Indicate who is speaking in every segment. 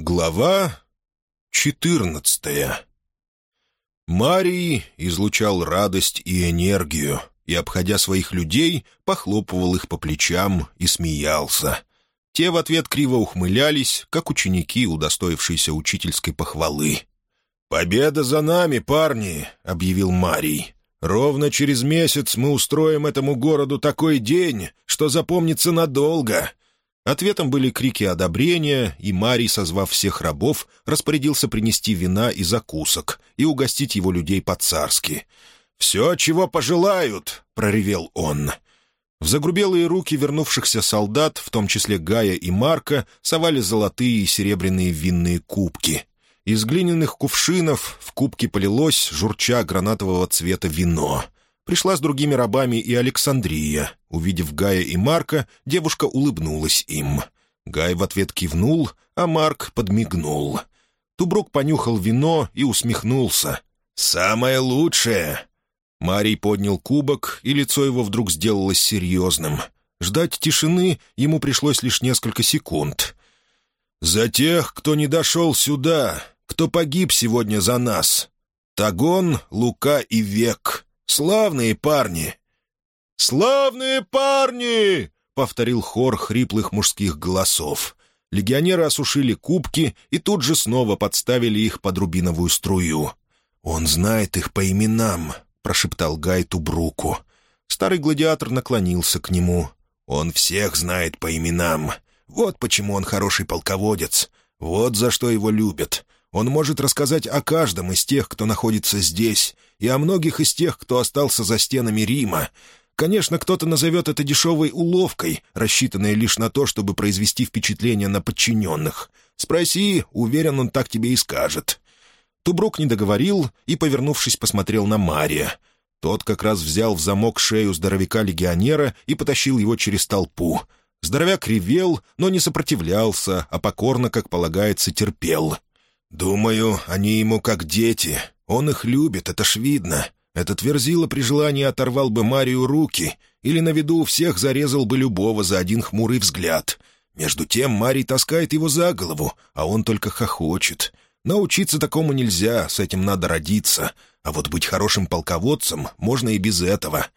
Speaker 1: Глава четырнадцатая Марий излучал радость и энергию, и, обходя своих людей, похлопывал их по плечам и смеялся. Те в ответ криво ухмылялись, как ученики, удостоившиеся учительской похвалы. «Победа за нами, парни!» — объявил Марий. «Ровно через месяц мы устроим этому городу такой день, что запомнится надолго. Ответом были крики одобрения, и Марий, созвав всех рабов, распорядился принести вина и закусок и угостить его людей по-царски. «Все, чего пожелают!» — проревел он. В загрубелые руки вернувшихся солдат, в том числе Гая и Марка, совали золотые и серебряные винные кубки. Из глиняных кувшинов в кубки полилось, журча гранатового цвета вино — Пришла с другими рабами и Александрия. Увидев Гая и Марка, девушка улыбнулась им. Гай в ответ кивнул, а Марк подмигнул. Тубрук понюхал вино и усмехнулся. «Самое лучшее!» Марий поднял кубок, и лицо его вдруг сделалось серьезным. Ждать тишины ему пришлось лишь несколько секунд. «За тех, кто не дошел сюда, кто погиб сегодня за нас. Тагон, Лука и Век. Славные парни!» «Славные парни!» — повторил хор хриплых мужских голосов. Легионеры осушили кубки и тут же снова подставили их под рубиновую струю. «Он знает их по именам», — прошептал Гай Тубруку. Старый гладиатор наклонился к нему. «Он всех знает по именам. Вот почему он хороший полководец. Вот за что его любят. Он может рассказать о каждом из тех, кто находится здесь, и о многих из тех, кто остался за стенами Рима. Конечно, кто-то назовет это дешевой уловкой, рассчитанной лишь на то, чтобы произвести впечатление на подчиненных. Спроси, уверен, он так тебе и скажет». Тубрук не договорил и, повернувшись, посмотрел на Мария. Тот как раз взял в замок шею здоровяка-легионера и потащил его через толпу. Здоровяк ревел, но не сопротивлялся, а покорно, как полагается, терпел. «Думаю, они ему как дети. Он их любит, это ж видно. Этот верзила при желании оторвал бы Марию руки или на виду у всех зарезал бы любого за один хмурый взгляд. Между тем Марий таскает его за голову, а он только хохочет. Научиться такому нельзя, с этим надо родиться. А вот быть хорошим полководцем можно и без этого.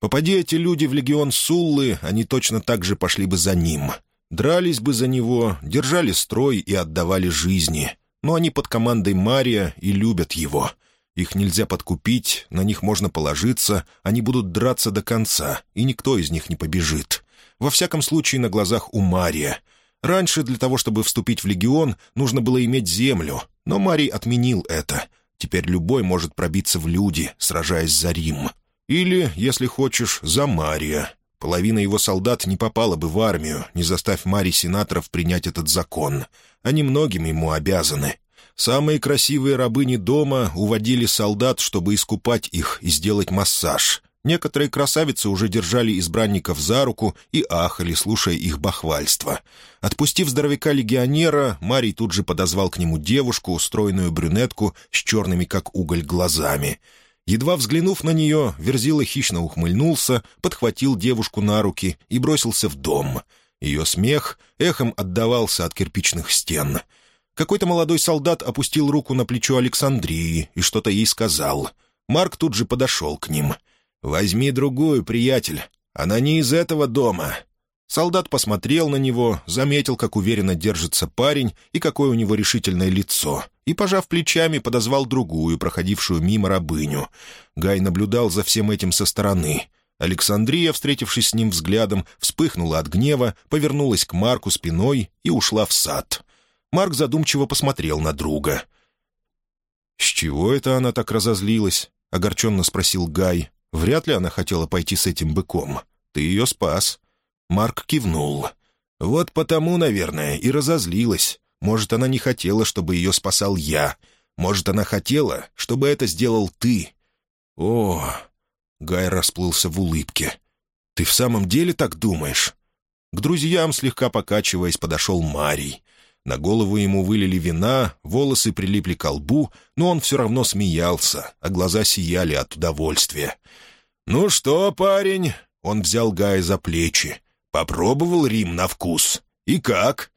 Speaker 1: Попади эти люди в легион Суллы, они точно так же пошли бы за ним. Дрались бы за него, держали строй и отдавали жизни но они под командой Мария и любят его. Их нельзя подкупить, на них можно положиться, они будут драться до конца, и никто из них не побежит. Во всяком случае, на глазах у Мария. Раньше для того, чтобы вступить в легион, нужно было иметь землю, но Марий отменил это. Теперь любой может пробиться в люди, сражаясь за Рим. Или, если хочешь, за Мария. Половина его солдат не попала бы в армию, не заставь Марий сенаторов принять этот закон. Они многим ему обязаны. Самые красивые рабыни дома уводили солдат, чтобы искупать их и сделать массаж. Некоторые красавицы уже держали избранников за руку и ахали, слушая их бахвальство. Отпустив здоровяка-легионера, Марий тут же подозвал к нему девушку, стройную брюнетку с черными, как уголь, глазами — Едва взглянув на нее, Верзила хищно ухмыльнулся, подхватил девушку на руки и бросился в дом. Ее смех эхом отдавался от кирпичных стен. Какой-то молодой солдат опустил руку на плечо Александрии и что-то ей сказал. Марк тут же подошел к ним. «Возьми другую, приятель. Она не из этого дома. Солдат посмотрел на него, заметил, как уверенно держится парень и какое у него решительное лицо, и, пожав плечами, подозвал другую, проходившую мимо рабыню. Гай наблюдал за всем этим со стороны. Александрия, встретившись с ним взглядом, вспыхнула от гнева, повернулась к Марку спиной и ушла в сад. Марк задумчиво посмотрел на друга. «С чего это она так разозлилась?» — огорченно спросил Гай. «Вряд ли она хотела пойти с этим быком. Ты ее спас». Марк кивнул. «Вот потому, наверное, и разозлилась. Может, она не хотела, чтобы ее спасал я. Может, она хотела, чтобы это сделал ты». «О!» — Гай расплылся в улыбке. «Ты в самом деле так думаешь?» К друзьям, слегка покачиваясь, подошел Марий. На голову ему вылили вина, волосы прилипли к лбу, но он все равно смеялся, а глаза сияли от удовольствия. «Ну что, парень?» — он взял Гая за плечи. Попробовал Рим на вкус. И как?»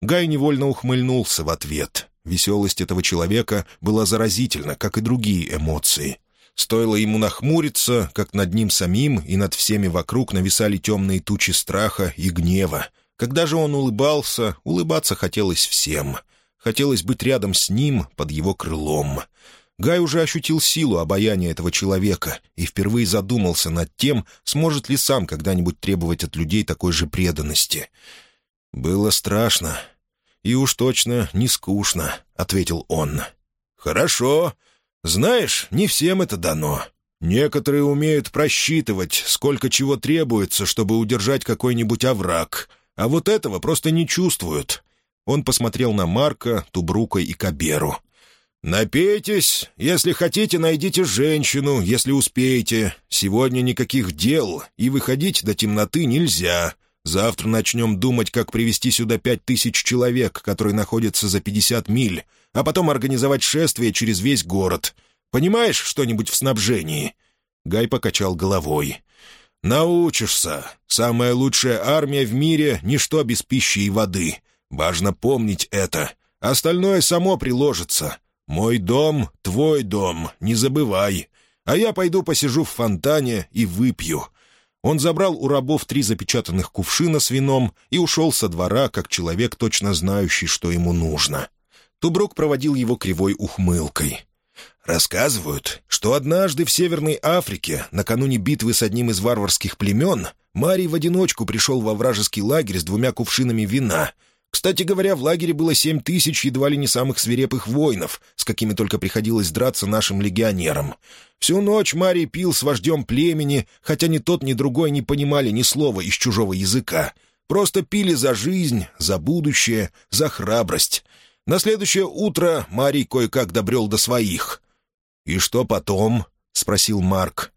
Speaker 1: Гай невольно ухмыльнулся в ответ. Веселость этого человека была заразительна, как и другие эмоции. Стоило ему нахмуриться, как над ним самим и над всеми вокруг нависали темные тучи страха и гнева. Когда же он улыбался, улыбаться хотелось всем. Хотелось быть рядом с ним, под его крылом. Гай уже ощутил силу обаяния этого человека и впервые задумался над тем, сможет ли сам когда-нибудь требовать от людей такой же преданности. «Было страшно. И уж точно не скучно», — ответил он. «Хорошо. Знаешь, не всем это дано. Некоторые умеют просчитывать, сколько чего требуется, чтобы удержать какой-нибудь овраг, а вот этого просто не чувствуют». Он посмотрел на Марка, Тубрука и Каберу. «Напейтесь. Если хотите, найдите женщину, если успеете. Сегодня никаких дел, и выходить до темноты нельзя. Завтра начнем думать, как привести сюда пять тысяч человек, которые находятся за пятьдесят миль, а потом организовать шествие через весь город. Понимаешь что-нибудь в снабжении?» Гай покачал головой. «Научишься. Самая лучшая армия в мире — ничто без пищи и воды. Важно помнить это. Остальное само приложится. «Мой дом — твой дом, не забывай. А я пойду посижу в фонтане и выпью». Он забрал у рабов три запечатанных кувшина с вином и ушел со двора, как человек, точно знающий, что ему нужно. Тубрук проводил его кривой ухмылкой. «Рассказывают, что однажды в Северной Африке, накануне битвы с одним из варварских племен, Марий в одиночку пришел во вражеский лагерь с двумя кувшинами вина — кстати говоря, в лагере было семь тысяч едва ли не самых свирепых воинов, с какими только приходилось драться нашим легионерам. Всю ночь Марий пил с вождем племени, хотя ни тот, ни другой не понимали ни слова из чужого языка. Просто пили за жизнь, за будущее, за храбрость. На следующее утро Марий кое-как добрел до своих. «И что потом?» — спросил Марк.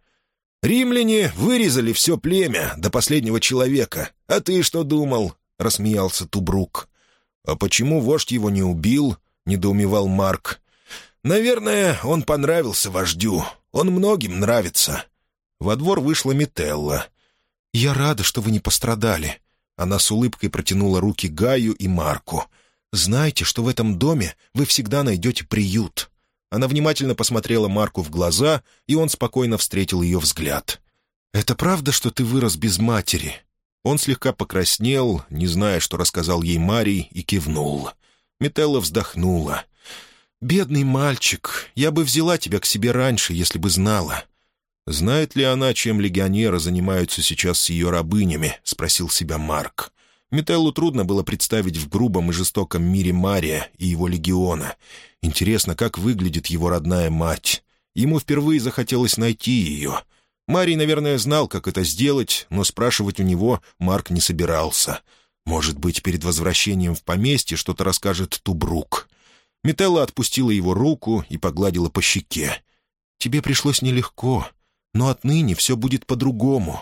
Speaker 1: «Римляне вырезали все племя до последнего человека. А ты что думал? — рассмеялся Тубрук. «А почему вождь его не убил?» — недоумевал Марк. «Наверное, он понравился вождю. Он многим нравится». Во двор вышла Метелла. «Я рада, что вы не пострадали». Она с улыбкой протянула руки Гаю и Марку. «Знайте, что в этом доме вы всегда найдете приют». Она внимательно посмотрела Марку в глаза, и он спокойно встретил ее взгляд. «Это правда, что ты вырос без матери?» Он слегка покраснел, не зная, что рассказал ей Марий, и кивнул. Метелла вздохнула. «Бедный мальчик, я бы взяла тебя к себе раньше, если бы знала». «Знает ли она, чем легионеры занимаются сейчас с ее рабынями?» — спросил себя Марк. Метеллу трудно было представить в грубом и жестоком мире Мария и его легиона. Интересно, как выглядит его родная мать. Ему впервые захотелось найти ее — Марий, наверное, знал, как это сделать, но спрашивать у него Марк не собирался. Может быть, перед возвращением в поместье что-то расскажет Тубрук. Метелла отпустила его руку и погладила по щеке. «Тебе пришлось нелегко, но отныне все будет по-другому».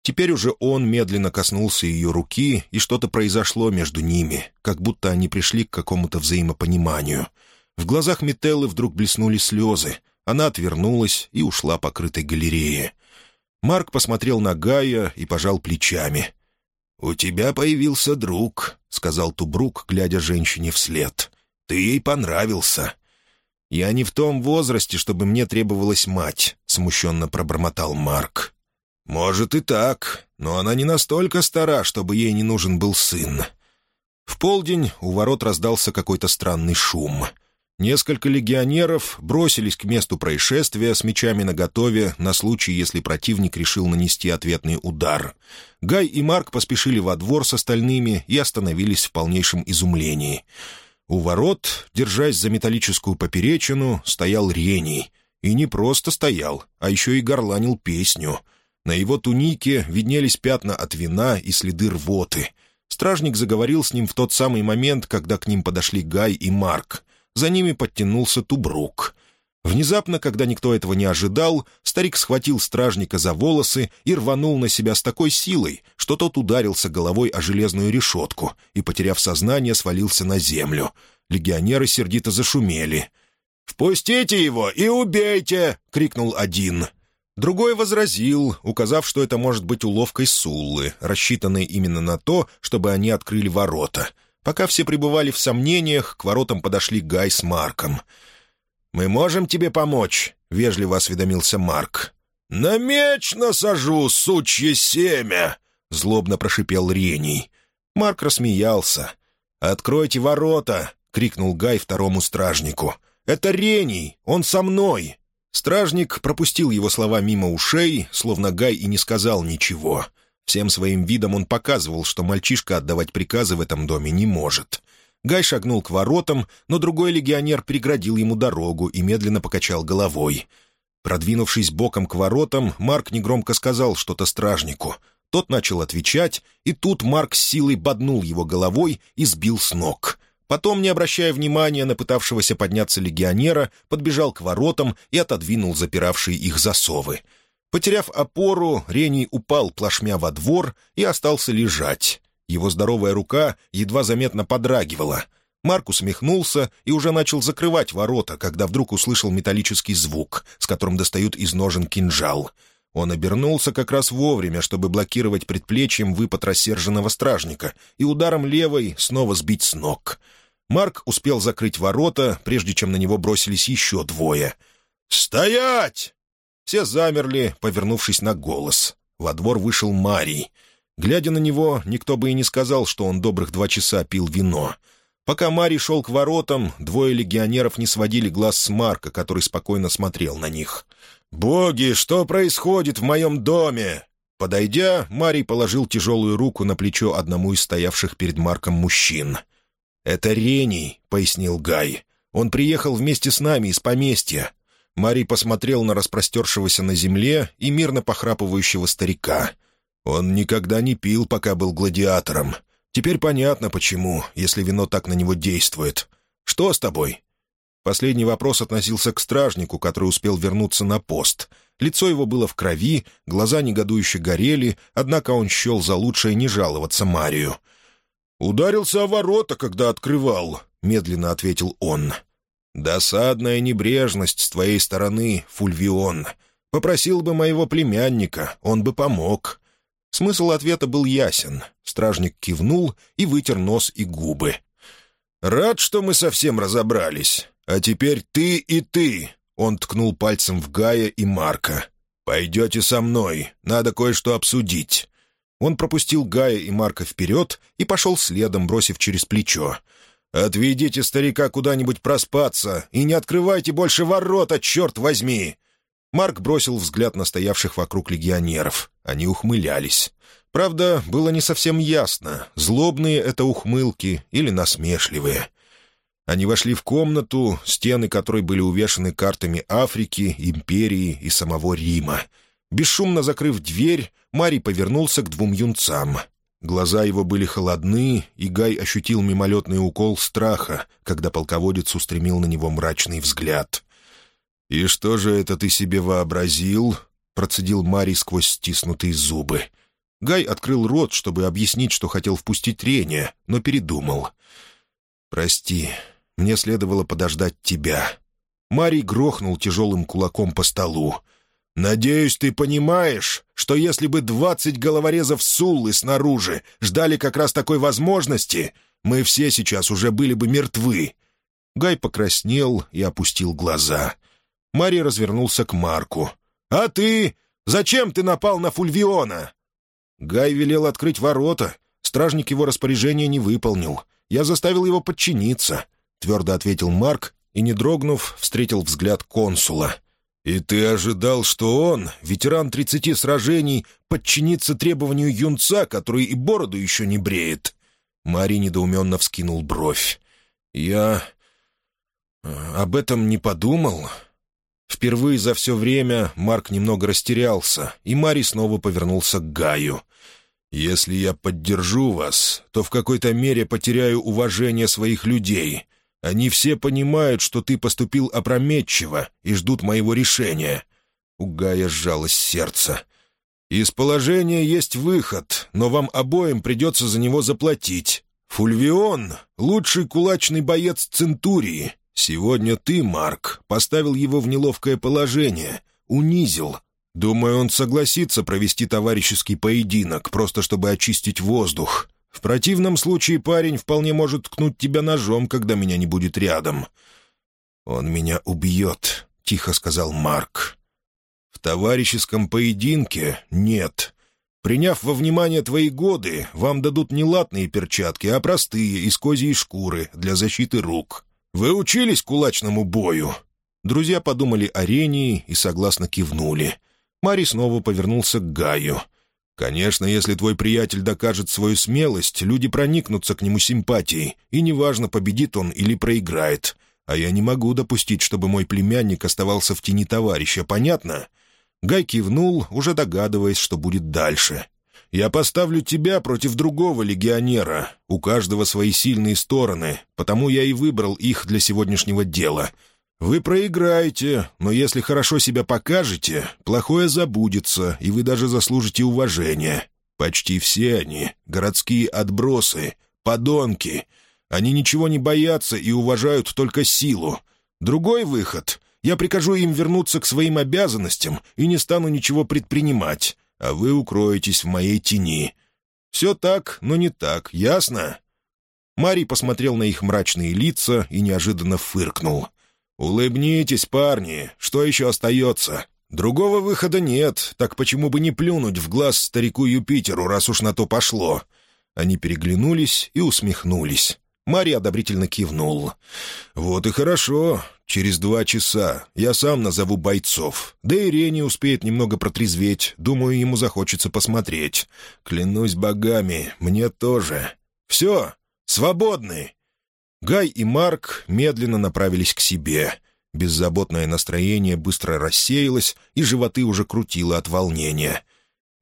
Speaker 1: Теперь уже он медленно коснулся ее руки, и что-то произошло между ними, как будто они пришли к какому-то взаимопониманию. В глазах Метеллы вдруг блеснули слезы. Она отвернулась и ушла покрытой галерее. Марк посмотрел на Гая и пожал плечами. «У тебя появился друг», — сказал Тубрук, глядя женщине вслед. «Ты ей понравился». «Я не в том возрасте, чтобы мне требовалась мать», — смущенно пробормотал Марк. «Может и так, но она не настолько стара, чтобы ей не нужен был сын». В полдень у ворот раздался какой-то странный шум — Несколько легионеров бросились к месту происшествия с мечами наготове на случай, если противник решил нанести ответный удар. Гай и Марк поспешили во двор с остальными и остановились в полнейшем изумлении. У ворот, держась за металлическую поперечину, стоял Рений. И не просто стоял, а еще и горланил песню. На его тунике виднелись пятна от вина и следы рвоты. Стражник заговорил с ним в тот самый момент, когда к ним подошли Гай и Марк — за ними подтянулся Тубрук. Внезапно, когда никто этого не ожидал, старик схватил стражника за волосы и рванул на себя с такой силой, что тот ударился головой о железную решетку и, потеряв сознание, свалился на землю. Легионеры сердито зашумели. «Впустите его и убейте!» — крикнул один. Другой возразил, указав, что это может быть уловкой Суллы, рассчитанной именно на то, чтобы они открыли ворота — Пока все пребывали в сомнениях, к воротам подошли Гай с Марком. «Мы можем тебе помочь?» — вежливо осведомился Марк. «На меч насажу, сучье семя!» — злобно прошипел Рений. Марк рассмеялся. «Откройте ворота!» — крикнул Гай второму стражнику. «Это Рений! Он со мной!» Стражник пропустил его слова мимо ушей, словно Гай и не сказал ничего. Всем своим видом он показывал, что мальчишка отдавать приказы в этом доме не может. Гай шагнул к воротам, но другой легионер преградил ему дорогу и медленно покачал головой. Продвинувшись боком к воротам, Марк негромко сказал что-то стражнику. Тот начал отвечать, и тут Марк с силой боднул его головой и сбил с ног. Потом, не обращая внимания на пытавшегося подняться легионера, подбежал к воротам и отодвинул запиравшие их засовы. Потеряв опору, Рений упал плашмя во двор и остался лежать. Его здоровая рука едва заметно подрагивала. Марк усмехнулся и уже начал закрывать ворота, когда вдруг услышал металлический звук, с которым достают из ножен кинжал. Он обернулся как раз вовремя, чтобы блокировать предплечьем выпад рассерженного стражника и ударом левой снова сбить с ног. Марк успел закрыть ворота, прежде чем на него бросились еще двое. «Стоять!» Все замерли, повернувшись на голос. Во двор вышел Марий. Глядя на него, никто бы и не сказал, что он добрых два часа пил вино. Пока Марий шел к воротам, двое легионеров не сводили глаз с Марка, который спокойно смотрел на них. «Боги, что происходит в моем доме?» Подойдя, Марий положил тяжелую руку на плечо одному из стоявших перед Марком мужчин. «Это Рений», — пояснил Гай. «Он приехал вместе с нами из поместья. Марий посмотрел на распростершегося на земле и мирно похрапывающего старика. Он никогда не пил, пока был гладиатором. Теперь понятно, почему, если вино так на него действует. Что с тобой?» Последний вопрос относился к стражнику, который успел вернуться на пост. Лицо его было в крови, глаза негодующе горели, однако он счел за лучшее не жаловаться Марию. «Ударился о ворота, когда открывал», — медленно ответил он. «Досадная небрежность с твоей стороны, Фульвион. Попросил бы моего племянника, он бы помог». Смысл ответа был ясен. Стражник кивнул и вытер нос и губы. «Рад, что мы совсем разобрались. А теперь ты и ты!» Он ткнул пальцем в Гая и Марка. «Пойдете со мной. Надо кое-что обсудить». Он пропустил Гая и Марка вперед и пошел следом, бросив через плечо. «Отведите старика куда-нибудь проспаться и не открывайте больше ворота, черт возьми!» Марк бросил взгляд на стоявших вокруг легионеров. Они ухмылялись. Правда, было не совсем ясно, злобные это ухмылки или насмешливые. Они вошли в комнату, стены которой были увешаны картами Африки, Империи и самого Рима. Бесшумно закрыв дверь, Марий повернулся к двум юнцам — Глаза его были холодны, и Гай ощутил мимолетный укол страха, когда полководец устремил на него мрачный взгляд. «И что же это ты себе вообразил?» — процедил Марий сквозь стиснутые зубы. Гай открыл рот, чтобы объяснить, что хотел впустить трение, но передумал. «Прости, мне следовало подождать тебя». Марий грохнул тяжелым кулаком по столу. «Надеюсь, ты понимаешь, что если бы двадцать головорезов Суллы снаружи ждали как раз такой возможности, мы все сейчас уже были бы мертвы». Гай покраснел и опустил глаза. Мари развернулся к Марку. «А ты? Зачем ты напал на Фульвиона?» Гай велел открыть ворота. Стражник его распоряжения не выполнил. Я заставил его подчиниться, — твердо ответил Марк и, не дрогнув, встретил взгляд консула — «И ты ожидал, что он, ветеран тридцати сражений, подчинится требованию юнца, который и бороду еще не бреет?» Мари недоуменно вскинул бровь. «Я... Э, об этом не подумал». Впервые за все время Марк немного растерялся, и Мари снова повернулся к Гаю. «Если я поддержу вас, то в какой-то мере потеряю уважение своих людей. Они все понимают, что ты поступил опрометчиво и ждут моего решения». У Гая сжалось сердце. «Из положения есть выход, но вам обоим придется за него заплатить. Фульвион — лучший кулачный боец Центурии. Сегодня ты, Марк, поставил его в неловкое положение, унизил. Думаю, он согласится провести товарищеский поединок, просто чтобы очистить воздух. В противном случае парень вполне может ткнуть тебя ножом, когда меня не будет рядом». «Он меня убьет», — тихо сказал Марк. «В товарищеском поединке нет. Приняв во внимание твои годы, вам дадут не латные перчатки, а простые, из козьей шкуры, для защиты рук. Вы учились кулачному бою?» Друзья подумали о Рении и согласно кивнули. Мари снова повернулся к Гаю. «Конечно, если твой приятель докажет свою смелость, люди проникнутся к нему симпатией, и неважно, победит он или проиграет. А я не могу допустить, чтобы мой племянник оставался в тени товарища, понятно?» Гай кивнул, уже догадываясь, что будет дальше. «Я поставлю тебя против другого легионера. У каждого свои сильные стороны, потому я и выбрал их для сегодняшнего дела. Вы проиграете, но если хорошо себя покажете, плохое забудется, и вы даже заслужите уважения. Почти все они — городские отбросы, подонки. Они ничего не боятся и уважают только силу. Другой выход — я прикажу им вернуться к своим обязанностям и не стану ничего предпринимать, а вы укроетесь в моей тени. Все так, но не так, ясно?» Марий посмотрел на их мрачные лица и неожиданно фыркнул — «Улыбнитесь, парни, что еще остается? Другого выхода нет, так почему бы не плюнуть в глаз старику Юпитеру, раз уж на то пошло?» Они переглянулись и усмехнулись. Мария одобрительно кивнул. «Вот и хорошо. Через два часа я сам назову бойцов. Да и Рени успеет немного протрезветь. Думаю, ему захочется посмотреть. Клянусь богами, мне тоже. Все, свободны!» Гай и Марк медленно направились к себе. Беззаботное настроение быстро рассеялось, и животы уже крутило от волнения.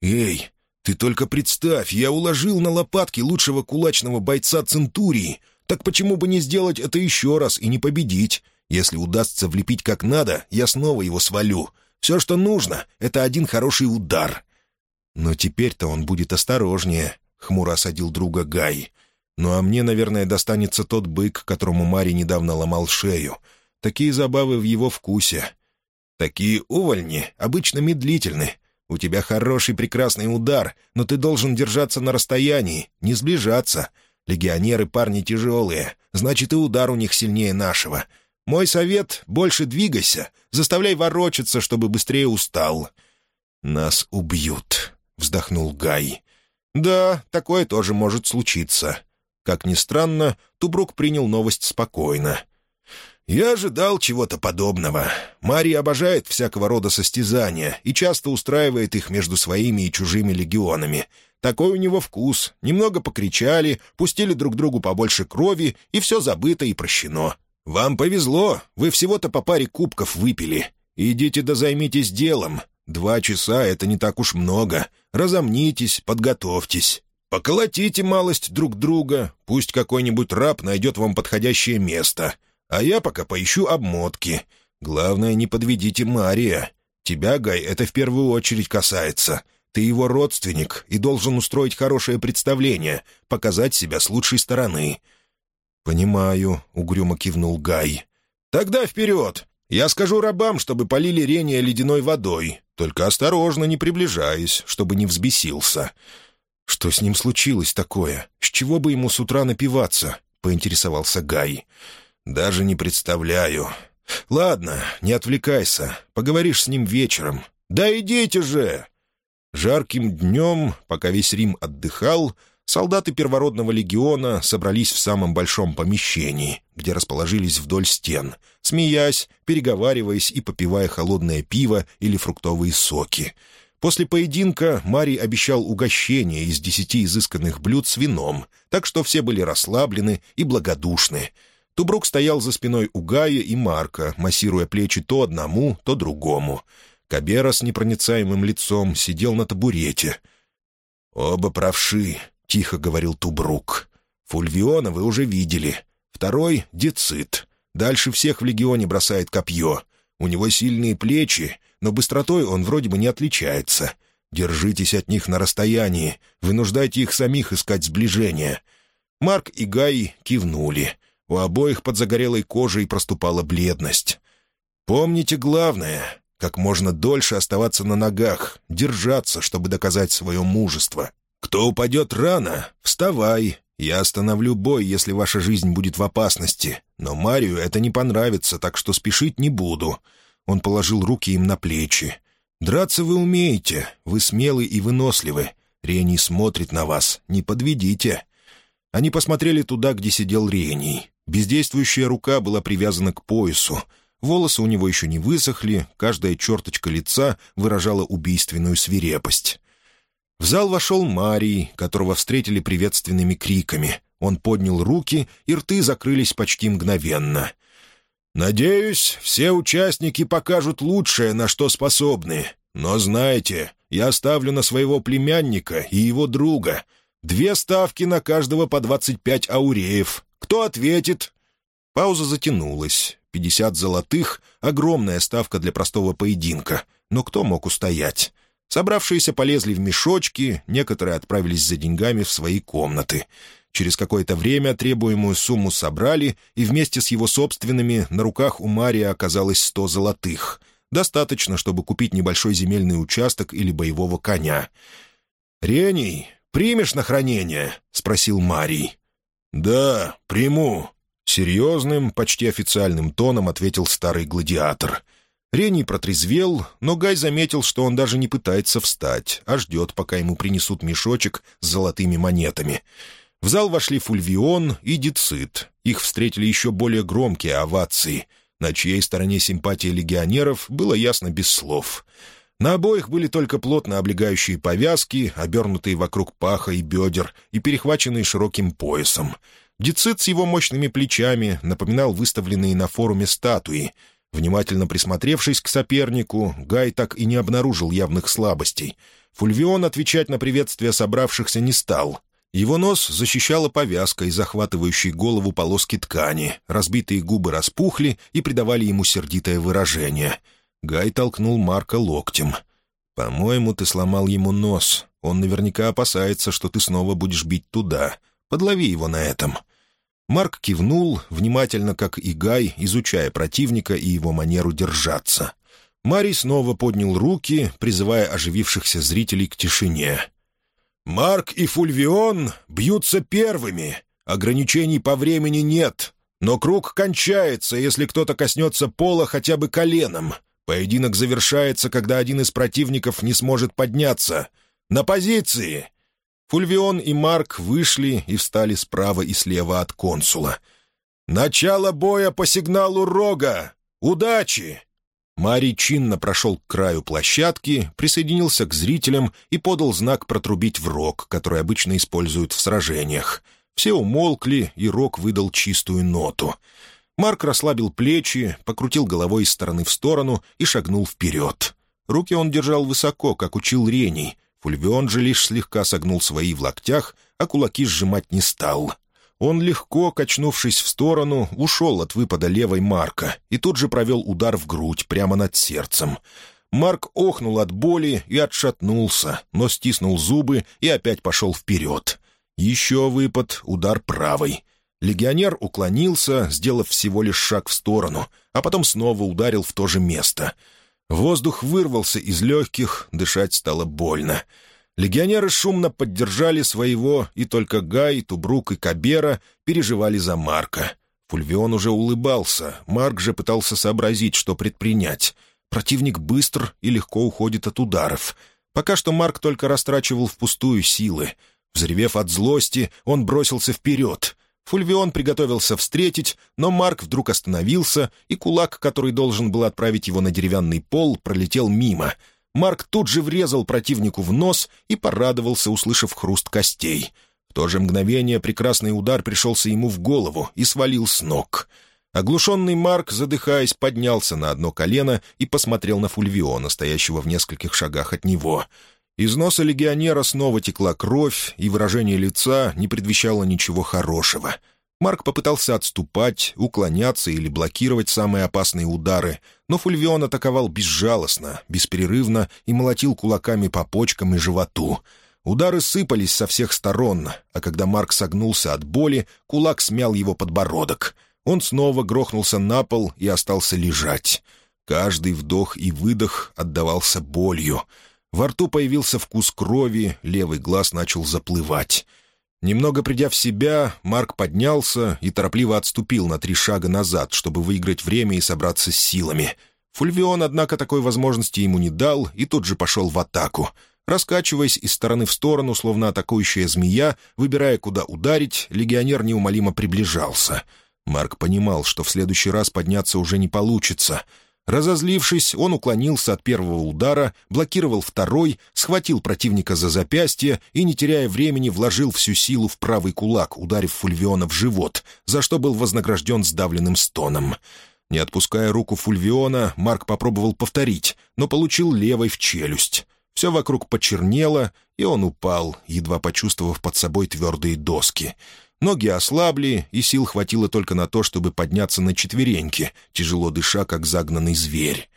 Speaker 1: «Эй, ты только представь, я уложил на лопатки лучшего кулачного бойца Центурии. Так почему бы не сделать это еще раз и не победить? Если удастся влепить как надо, я снова его свалю. Все, что нужно, — это один хороший удар». «Но теперь-то он будет осторожнее», — хмуро осадил друга Гай. Ну а мне, наверное, достанется тот бык, которому Мари недавно ломал шею. Такие забавы в его вкусе. Такие увольни обычно медлительны. У тебя хороший прекрасный удар, но ты должен держаться на расстоянии, не сближаться. Легионеры парни тяжелые, значит, и удар у них сильнее нашего. Мой совет — больше двигайся, заставляй ворочаться, чтобы быстрее устал». «Нас убьют», — вздохнул Гай. «Да, такое тоже может случиться. Как ни странно, Тубрук принял новость спокойно. «Я ожидал чего-то подобного. Мария обожает всякого рода состязания и часто устраивает их между своими и чужими легионами. Такой у него вкус. Немного покричали, пустили друг другу побольше крови, и все забыто и прощено. Вам повезло, вы всего-то по паре кубков выпили. Идите да займитесь делом. Два часа — это не так уж много. Разомнитесь, подготовьтесь». Поколотите малость друг друга, пусть какой-нибудь раб найдет вам подходящее место. А я пока поищу обмотки. Главное, не подведите Мария. Тебя, Гай, это в первую очередь касается. Ты его родственник и должен устроить хорошее представление, показать себя с лучшей стороны». «Понимаю», — угрюмо кивнул Гай. «Тогда вперед! Я скажу рабам, чтобы полили рения ледяной водой, только осторожно, не приближаясь, чтобы не взбесился. «Что с ним случилось такое? С чего бы ему с утра напиваться?» — поинтересовался Гай. «Даже не представляю. Ладно, не отвлекайся. Поговоришь с ним вечером. Да идите же!» Жарким днем, пока весь Рим отдыхал, солдаты первородного легиона собрались в самом большом помещении, где расположились вдоль стен, смеясь, переговариваясь и попивая холодное пиво или фруктовые соки — После поединка Марий обещал угощение из десяти изысканных блюд с вином, так что все были расслаблены и благодушны. Тубрук стоял за спиной у Гая и Марка, массируя плечи то одному, то другому. Кабера с непроницаемым лицом сидел на табурете. «Оба правши», — тихо говорил Тубрук. «Фульвиона вы уже видели. Второй — Децит. Дальше всех в легионе бросает копье. У него сильные плечи, но быстротой он вроде бы не отличается. Держитесь от них на расстоянии, вынуждайте их самих искать сближение». Марк и Гай кивнули. У обоих под загорелой кожей проступала бледность. «Помните главное — как можно дольше оставаться на ногах, держаться, чтобы доказать свое мужество. «Кто упадет рано, вставай. Я остановлю бой, если ваша жизнь будет в опасности. Но Марию это не понравится, так что спешить не буду». Он положил руки им на плечи. «Драться вы умеете, вы смелы и выносливы. Рений смотрит на вас, не подведите». Они посмотрели туда, где сидел Рений. Бездействующая рука была привязана к поясу. Волосы у него еще не высохли, каждая черточка лица выражала убийственную свирепость. В зал вошел Марий, которого встретили приветственными криками. Он поднял руки, и рты закрылись почти мгновенно. «Надеюсь, все участники покажут лучшее, на что способны. Но знаете, я оставлю на своего племянника и его друга. Две ставки на каждого по двадцать пять ауреев. Кто ответит?» Пауза затянулась. Пятьдесят золотых — огромная ставка для простого поединка. Но кто мог устоять? Собравшиеся полезли в мешочки, некоторые отправились за деньгами в свои комнаты. Через какое-то время требуемую сумму собрали, и вместе с его собственными на руках у Мария оказалось сто золотых. Достаточно, чтобы купить небольшой земельный участок или боевого коня. «Рений, примешь на хранение?» — спросил Марий. «Да, приму», — серьезным, почти официальным тоном ответил старый гладиатор. Рений протрезвел, но Гай заметил, что он даже не пытается встать, а ждет, пока ему принесут мешочек с золотыми монетами. В зал вошли Фульвион и Дицит. Их встретили еще более громкие овации. На чьей стороне симпатия легионеров было ясно без слов. На обоих были только плотно облегающие повязки, обернутые вокруг паха и бедер и перехваченные широким поясом. Дицит с его мощными плечами напоминал выставленные на форуме статуи — Внимательно присмотревшись к сопернику, Гай так и не обнаружил явных слабостей. Фульвион отвечать на приветствие собравшихся не стал. Его нос защищала повязка и захватывающей голову полоски ткани, разбитые губы распухли и придавали ему сердитое выражение. Гай толкнул Марка локтем. «По-моему, ты сломал ему нос. Он наверняка опасается, что ты снова будешь бить туда. Подлови его на этом». Марк кивнул, внимательно, как и Гай, изучая противника и его манеру держаться. Марий снова поднял руки, призывая оживившихся зрителей к тишине. «Марк и Фульвион бьются первыми. Ограничений по времени нет. Но круг кончается, если кто-то коснется пола хотя бы коленом. Поединок завершается, когда один из противников не сможет подняться. На позиции!» Фульвион и Марк вышли и встали справа и слева от консула. «Начало боя по сигналу рога! Удачи!» Марий чинно прошел к краю площадки, присоединился к зрителям и подал знак протрубить в рог, который обычно используют в сражениях. Все умолкли, и рог выдал чистую ноту. Марк расслабил плечи, покрутил головой из стороны в сторону и шагнул вперед. Руки он держал высоко, как учил Рений — Фульвион же лишь слегка согнул свои в локтях, а кулаки сжимать не стал. Он легко, качнувшись в сторону, ушел от выпада левой Марка и тут же провел удар в грудь прямо над сердцем. Марк охнул от боли и отшатнулся, но стиснул зубы и опять пошел вперед. Еще выпад, удар правой. Легионер уклонился, сделав всего лишь шаг в сторону, а потом снова ударил в то же место — Воздух вырвался из легких, дышать стало больно. Легионеры шумно поддержали своего, и только Гай, Тубрук и Кабера переживали за Марка. Фульвион уже улыбался, Марк же пытался сообразить, что предпринять. Противник быстр и легко уходит от ударов. Пока что Марк только растрачивал впустую силы. Взревев от злости, он бросился вперед. Фульвион приготовился встретить, но Марк вдруг остановился, и кулак, который должен был отправить его на деревянный пол, пролетел мимо. Марк тут же врезал противнику в нос и порадовался, услышав хруст костей. В то же мгновение прекрасный удар пришелся ему в голову и свалил с ног. Оглушенный Марк, задыхаясь, поднялся на одно колено и посмотрел на Фульвиона, стоящего в нескольких шагах от него — из носа легионера снова текла кровь, и выражение лица не предвещало ничего хорошего. Марк попытался отступать, уклоняться или блокировать самые опасные удары, но Фульвион атаковал безжалостно, бесперерывно и молотил кулаками по почкам и животу. Удары сыпались со всех сторон, а когда Марк согнулся от боли, кулак смял его подбородок. Он снова грохнулся на пол и остался лежать. Каждый вдох и выдох отдавался болью — Во рту появился вкус крови, левый глаз начал заплывать. Немного придя в себя, Марк поднялся и торопливо отступил на три шага назад, чтобы выиграть время и собраться с силами. Фульвион, однако, такой возможности ему не дал и тут же пошел в атаку. Раскачиваясь из стороны в сторону, словно атакующая змея, выбирая, куда ударить, легионер неумолимо приближался. Марк понимал, что в следующий раз подняться уже не получится — Разозлившись, он уклонился от первого удара, блокировал второй, схватил противника за запястье и, не теряя времени, вложил всю силу в правый кулак, ударив Фульвиона в живот, за что был вознагражден сдавленным стоном. Не отпуская руку Фульвиона, Марк попробовал повторить, но получил левой в челюсть. Все вокруг почернело, и он упал, едва почувствовав под собой твердые доски — Ноги ослабли, и сил хватило только на то, чтобы подняться на четвереньки, тяжело дыша, как загнанный зверь.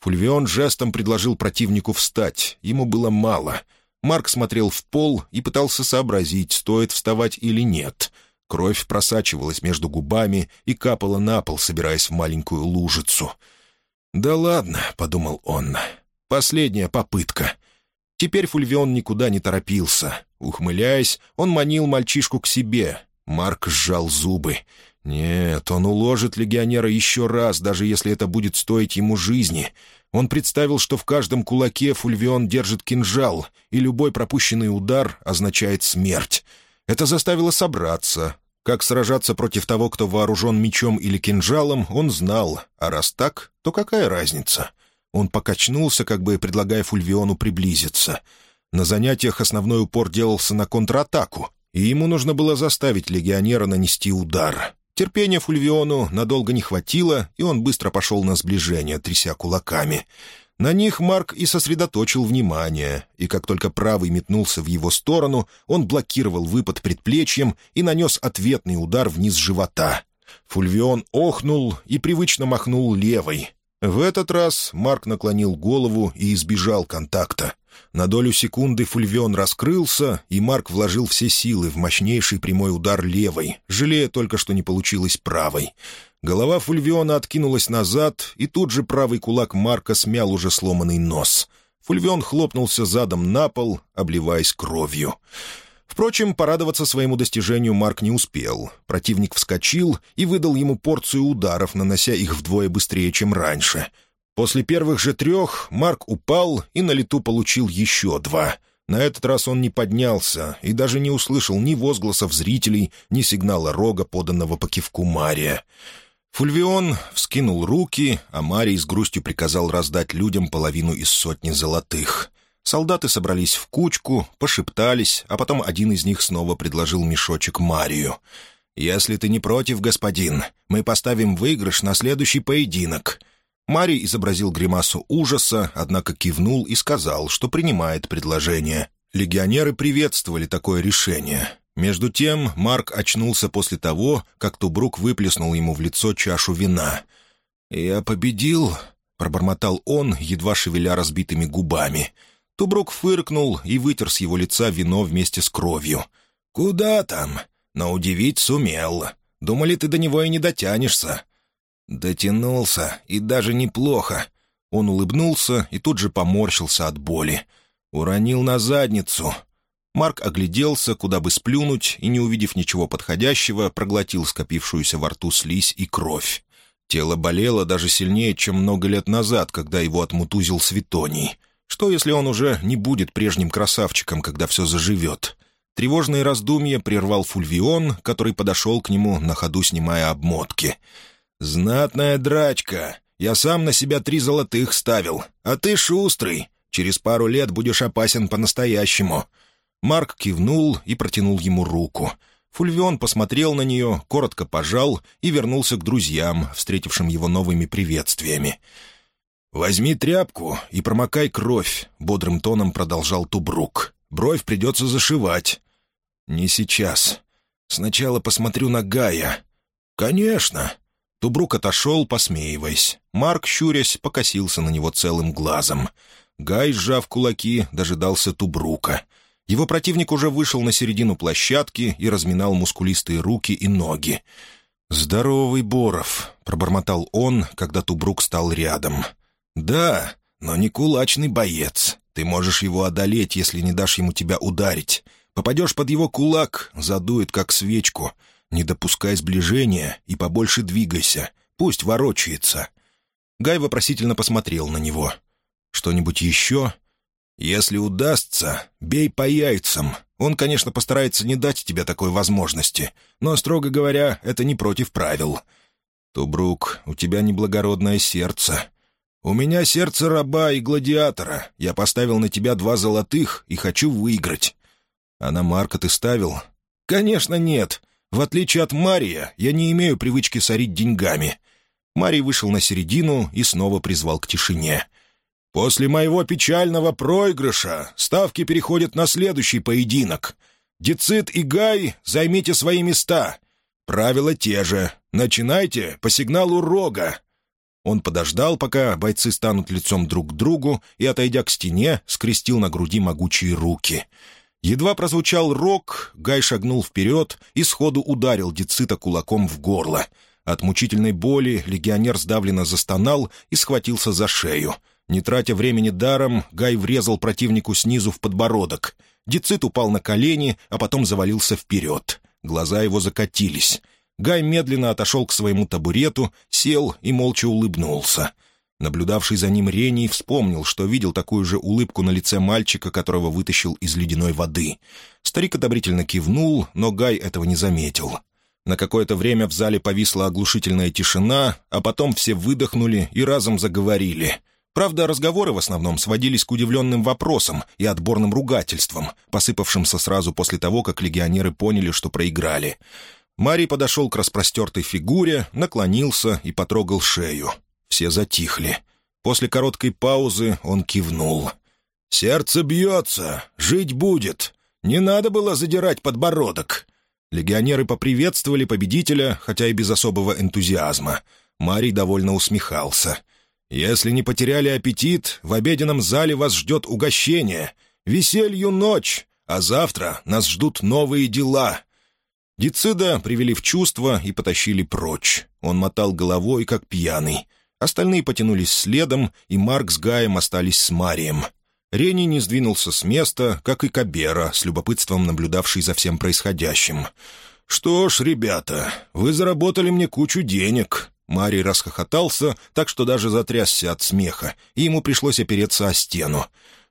Speaker 1: Фульвион жестом предложил противнику встать. Ему было мало. Марк смотрел в пол и пытался сообразить, стоит вставать или нет. Кровь просачивалась между губами и капала на пол, собираясь в маленькую лужицу. «Да ладно», — подумал он, — «последняя попытка». Теперь Фульвион никуда не торопился. Ухмыляясь, он манил мальчишку к себе, Марк сжал зубы. «Нет, он уложит легионера еще раз, даже если это будет стоить ему жизни». Он представил, что в каждом кулаке Фульвион держит кинжал, и любой пропущенный удар означает смерть. Это заставило собраться. Как сражаться против того, кто вооружен мечом или кинжалом, он знал, а раз так, то какая разница? Он покачнулся, как бы предлагая Фульвиону приблизиться. На занятиях основной упор делался на контратаку, и ему нужно было заставить легионера нанести удар. Терпения Фульвиону надолго не хватило, и он быстро пошел на сближение, тряся кулаками. На них Марк и сосредоточил внимание, и как только правый метнулся в его сторону, он блокировал выпад предплечьем и нанес ответный удар вниз живота. Фульвион охнул и привычно махнул левой. В этот раз Марк наклонил голову и избежал контакта. На долю секунды Фульвион раскрылся, и Марк вложил все силы в мощнейший прямой удар левой, жалея только, что не получилось правой. Голова Фульвиона откинулась назад, и тут же правый кулак Марка смял уже сломанный нос. Фульвион хлопнулся задом на пол, обливаясь кровью. Впрочем, порадоваться своему достижению Марк не успел. Противник вскочил и выдал ему порцию ударов, нанося их вдвое быстрее, чем раньше — После первых же трех Марк упал и на лету получил еще два. На этот раз он не поднялся и даже не услышал ни возгласов зрителей, ни сигнала рога, поданного по кивку Мария. Фульвион вскинул руки, а Марий с грустью приказал раздать людям половину из сотни золотых. Солдаты собрались в кучку, пошептались, а потом один из них снова предложил мешочек Марию. «Если ты не против, господин, мы поставим выигрыш на следующий поединок. Марий изобразил гримасу ужаса, однако кивнул и сказал, что принимает предложение. Легионеры приветствовали такое решение. Между тем Марк очнулся после того, как Тубрук выплеснул ему в лицо чашу вина. «Я победил», — пробормотал он, едва шевеля разбитыми губами. Тубрук фыркнул и вытер с его лица вино вместе с кровью. «Куда там? Но удивить сумел. Думали, ты до него и не дотянешься. «Дотянулся, и даже неплохо». Он улыбнулся и тут же поморщился от боли. «Уронил на задницу». Марк огляделся, куда бы сплюнуть, и, не увидев ничего подходящего, проглотил скопившуюся во рту слизь и кровь. Тело болело даже сильнее, чем много лет назад, когда его отмутузил Светоний. Что, если он уже не будет прежним красавчиком, когда все заживет? Тревожные раздумья прервал Фульвион, который подошел к нему, на ходу снимая обмотки — «Знатная драчка. Я сам на себя три золотых ставил. А ты шустрый. Через пару лет будешь опасен по-настоящему». Марк кивнул и протянул ему руку. Фульвион посмотрел на нее, коротко пожал и вернулся к друзьям, встретившим его новыми приветствиями. «Возьми тряпку и промокай кровь», — бодрым тоном продолжал Тубрук. «Бровь придется зашивать». «Не сейчас. Сначала посмотрю на Гая». «Конечно. Тубрук отошел, посмеиваясь. Марк, щурясь, покосился на него целым глазом. Гай, сжав кулаки, дожидался Тубрука. Его противник уже вышел на середину площадки и разминал мускулистые руки и ноги. «Здоровый Боров», — пробормотал он, когда Тубрук стал рядом. «Да, но не кулачный боец. Ты можешь его одолеть, если не дашь ему тебя ударить. Попадешь под его кулак, задует, как свечку. Не допускай сближения и побольше двигайся. Пусть ворочается». Гай вопросительно посмотрел на него. «Что-нибудь еще?» «Если удастся, бей по яйцам. Он, конечно, постарается не дать тебе такой возможности, но, строго говоря, это не против правил. Тубрук, у тебя неблагородное сердце. У меня сердце раба и гладиатора. Я поставил на тебя два золотых и хочу выиграть. А на Марка ты ставил? Конечно, нет. В отличие от Мария, я не имею привычки сорить деньгами. Марий вышел на середину и снова призвал к тишине — После моего печального проигрыша ставки переходят на следующий поединок. Децит и Гай, займите свои места. Правила те же. Начинайте по сигналу рога». Он подождал, пока бойцы станут лицом друг к другу, и, отойдя к стене, скрестил на груди могучие руки. Едва прозвучал рог, Гай шагнул вперед и сходу ударил Децита кулаком в горло. От мучительной боли легионер сдавленно застонал и схватился за шею — не тратя времени даром, Гай врезал противнику снизу в подбородок. Децит упал на колени, а потом завалился вперед. Глаза его закатились. Гай медленно отошел к своему табурету, сел и молча улыбнулся. Наблюдавший за ним Рений вспомнил, что видел такую же улыбку на лице мальчика, которого вытащил из ледяной воды. Старик одобрительно кивнул, но Гай этого не заметил. На какое-то время в зале повисла оглушительная тишина, а потом все выдохнули и разом заговорили — Правда, разговоры в основном сводились к удивленным вопросам и отборным ругательствам, посыпавшимся сразу после того, как легионеры поняли, что проиграли. Марий подошел к распростертой фигуре, наклонился и потрогал шею. Все затихли. После короткой паузы он кивнул. «Сердце бьется, жить будет. Не надо было задирать подбородок». Легионеры поприветствовали победителя, хотя и без особого энтузиазма. Марий довольно усмехался — если не потеряли аппетит, в обеденном зале вас ждет угощение. Веселью ночь, а завтра нас ждут новые дела». Дицида привели в чувство и потащили прочь. Он мотал головой, как пьяный. Остальные потянулись следом, и Марк с Гаем остались с Марием. Рени не сдвинулся с места, как и Кабера, с любопытством наблюдавший за всем происходящим. «Что ж, ребята, вы заработали мне кучу денег. Марий расхохотался, так что даже затрясся от смеха, и ему пришлось опереться о стену.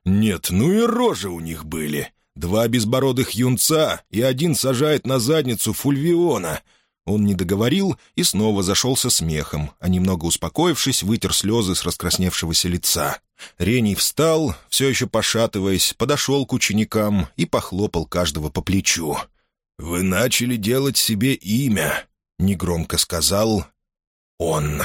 Speaker 1: «Нет, ну и рожи у них были. Два безбородых юнца, и один сажает на задницу Фульвиона». Он не договорил и снова зашелся смехом, а немного успокоившись, вытер слезы с раскрасневшегося лица. Рений встал, все еще пошатываясь, подошел к ученикам и похлопал каждого по плечу. «Вы начали делать себе имя», — негромко сказал он